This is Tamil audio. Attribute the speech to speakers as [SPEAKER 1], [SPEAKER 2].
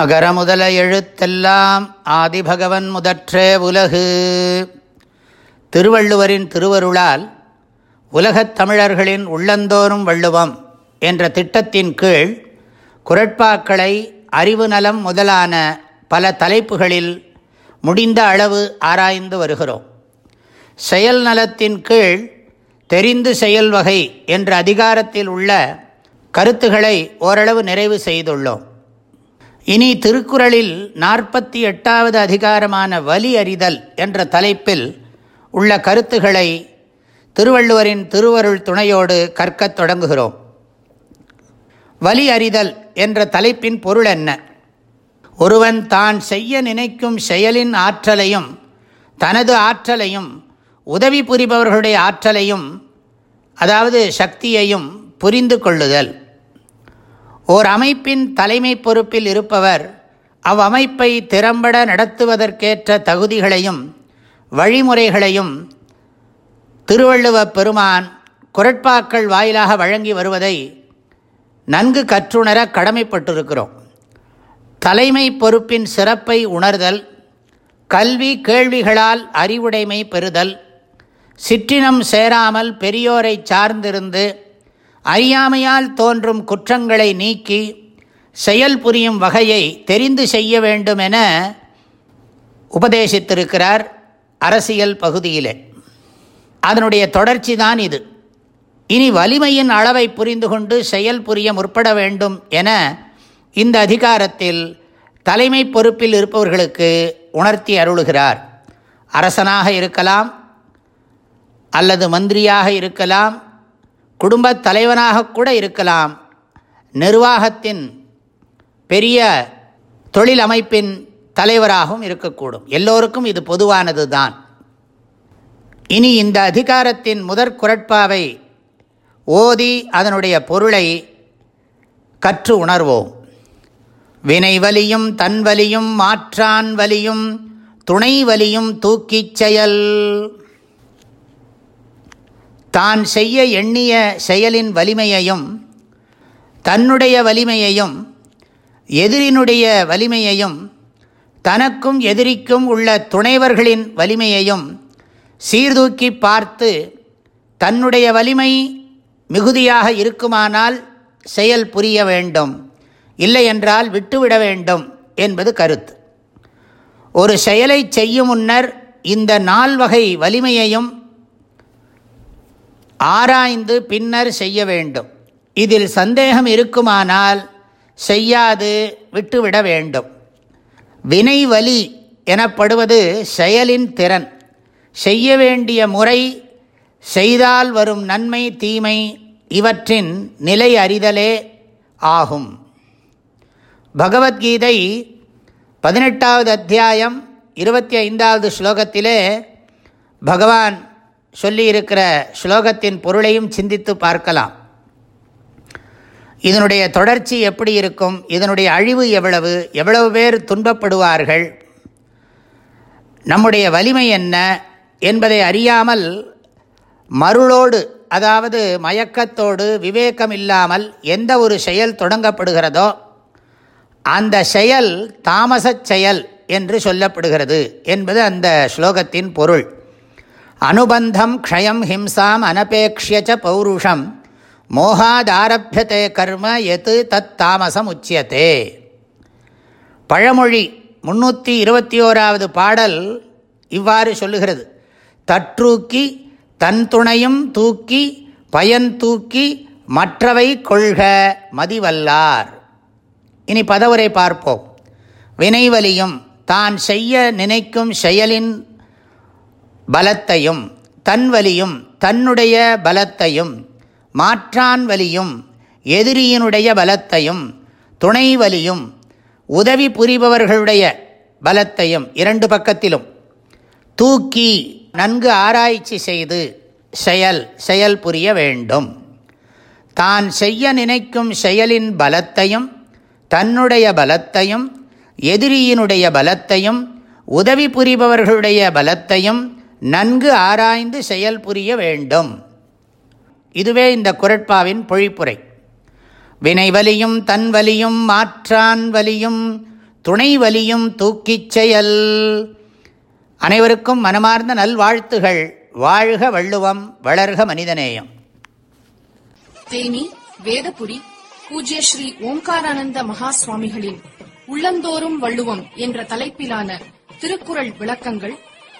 [SPEAKER 1] அகர முதல எழுத்தெல்லாம் ஆதிபகவன் முதற்றே உலகு திருவள்ளுவரின் திருவருளால் உலகத் தமிழர்களின் உள்ளந்தோறும் வள்ளுவம் என்ற திட்டத்தின் கீழ் குரட்பாக்களை அறிவு நலம் முதலான பல தலைப்புகளில் முடிந்த அளவு ஆராய்ந்து வருகிறோம் செயல் நலத்தின் கீழ் தெரிந்து செயல் வகை என்ற அதிகாரத்தில் உள்ள கருத்துக்களை ஓரளவு நிறைவு செய்துள்ளோம் இனி திருக்குறளில் நாற்பத்தி எட்டாவது அதிகாரமான வலி அறிதல் என்ற தலைப்பில் உள்ள கருத்துகளை திருவள்ளுவரின் திருவருள் துணையோடு கற்கத் தொடங்குகிறோம் வலி அறிதல் என்ற தலைப்பின் பொருள் என்ன ஒருவன் தான் செய்ய நினைக்கும் செயலின் ஆற்றலையும் தனது ஆற்றலையும் உதவி புரிபவர்களுடைய ஆற்றலையும் அதாவது சக்தியையும் புரிந்து கொள்ளுதல் ஓர் அமைப்பின் தலைமை பொறுப்பில் இருப்பவர் அவ்வமைப்பை திறம்பட நடத்துவதற்கேற்ற தகுதிகளையும் வழிமுறைகளையும் திருவள்ளுவ பெருமான் குரட்பாக்கள் வாயிலாக வழங்கி வருவதை நன்கு கற்றுணர கடமைப்பட்டிருக்கிறோம் தலைமை பொறுப்பின் சிறப்பை உணர்தல் கல்வி கேள்விகளால் அறிவுடைமை பெறுதல் சிற்றினம் சேராமல் பெரியோரை சார்ந்திருந்து அறியாமையால் தோன்றும் குற்றங்களை நீக்கி செயல் புரியும் வகையை தெரிந்து செய்ய வேண்டும் என உபதேசித்திருக்கிறார் அரசியல் பகுதியிலே அதனுடைய தொடர்ச்சி தான் இது இனி வலிமையின் அளவை புரிந்து கொண்டு செயல் புரிய முற்பட வேண்டும் என இந்த அதிகாரத்தில் தலைமை பொறுப்பில் இருப்பவர்களுக்கு உணர்த்தி அருளுகிறார் அரசனாக இருக்கலாம் அல்லது மந்திரியாக இருக்கலாம் குடும்பத் தலைவனாக கூட இருக்கலாம் நிர்வாகத்தின் பெரிய தொழில் அமைப்பின் தலைவராகவும் இருக்கக்கூடும் எல்லோருக்கும் இது பொதுவானது தான் இனி இந்த அதிகாரத்தின் முதற் குரட்பாவை ஓதி அதனுடைய பொருளை கற்று உணர்வோம் வினை வலியும் தன் வலியும் மாற்றான் வலியும் துணை வலியும் தூக்கிச் செயல் தான் செய்ய எண்ணிய செயலின் வலிமையையும் தன்னுடைய வலிமையையும் எதிரினுடைய வலிமையையும் தனக்கும் எதிரிக்கும் உள்ள துணைவர்களின் வலிமையையும் சீர்தூக்கி பார்த்து தன்னுடைய வலிமை மிகுதியாக இருக்குமானால் செயல் புரிய வேண்டும் இல்லையென்றால் விட்டுவிட வேண்டும் என்பது கருத்து ஒரு செயலை செய்யும் முன்னர் இந்த நால்வகை வலிமையையும் ஆராய்ந்து பின்னர் செய்ய வேண்டும் இதில் சந்தேகம் இருக்குமானால் செய்யாது விட்டுவிட வேண்டும் வினைவலி எனப்படுவது செயலின் திறன் செய்ய வேண்டிய முறை செய்தால் வரும் நன்மை தீமை இவற்றின் நிலை அறிதலே ஆகும் பகவத்கீதை பதினெட்டாவது அத்தியாயம் இருபத்தி ஐந்தாவது ஸ்லோகத்திலே பகவான் சொல்லியிருக்கிற ஸ்லோகத்தின் பொருளையும் சிந்தித்து பார்க்கலாம் இதனுடைய தொடர்ச்சி எப்படி இருக்கும் இதனுடைய அழிவு எவ்வளவு எவ்வளவு பேர் துன்பப்படுவார்கள் நம்முடைய வலிமை என்ன என்பதை அறியாமல் மருளோடு அதாவது மயக்கத்தோடு விவேகம் இல்லாமல் எந்த ஒரு செயல் தொடங்கப்படுகிறதோ அந்த செயல் தாமச செயல் என்று சொல்லப்படுகிறது என்பது அந்த ஸ்லோகத்தின் பொருள் அனுபந்தம் க்ஷயம் ஹிம்சாம் அனபேக்ஷியச்ச பௌருஷம் மோகாதாரபியத்தை கர்ம எது தத் தாமசம் உச்சியத்தே பழமொழி முன்னூற்றி இருபத்தி ஓராவது பாடல் இவ்வாறு சொல்லுகிறது தற்றூக்கி தன் துணையும் தூக்கி பயன் தூக்கி மற்றவை கொள்க மதிவல்லார் இனி பதவுரை பார்ப்போம் வினைவலியும் தான் செய்ய நினைக்கும் செயலின் பலத்தையும் தன் வலியும் தன்னுடைய பலத்தையும் மாற்றான் வலியும் எதிரியினுடைய பலத்தையும் துணை வலியும் உதவி புரிபவர்களுடைய பலத்தையும் இரண்டு பக்கத்திலும் தூக்கி நன்கு ஆராய்ச்சி செய்து செயல் செயல் புரிய வேண்டும் தான் செய்ய நினைக்கும் செயலின் பலத்தையும் தன்னுடைய பலத்தையும் எதிரியினுடைய பலத்தையும் உதவி புரிபவர்களுடைய பலத்தையும் நன்கு ஆராய்ந்து செயல் புரிய வேண்டும் இதுவே இந்த குரட்பாவின் பொழிப்புரை வினைவலியும் தன் வலியும் மாற்றான் வலியும் துணை வலியும் தூக்கிச் செயல் அனைவருக்கும் மனமார்ந்த நல்வாழ்த்துகள் வாழ்க வள்ளுவம் வளர்க மனிதநேயம்
[SPEAKER 2] தேனி வேதபுரி பூஜ்ய ஸ்ரீ ஓம்காரானந்த மகா சுவாமிகளின் உள்ளந்தோறும் வள்ளுவம் என்ற தலைப்பிலான திருக்குறள் விளக்கங்கள்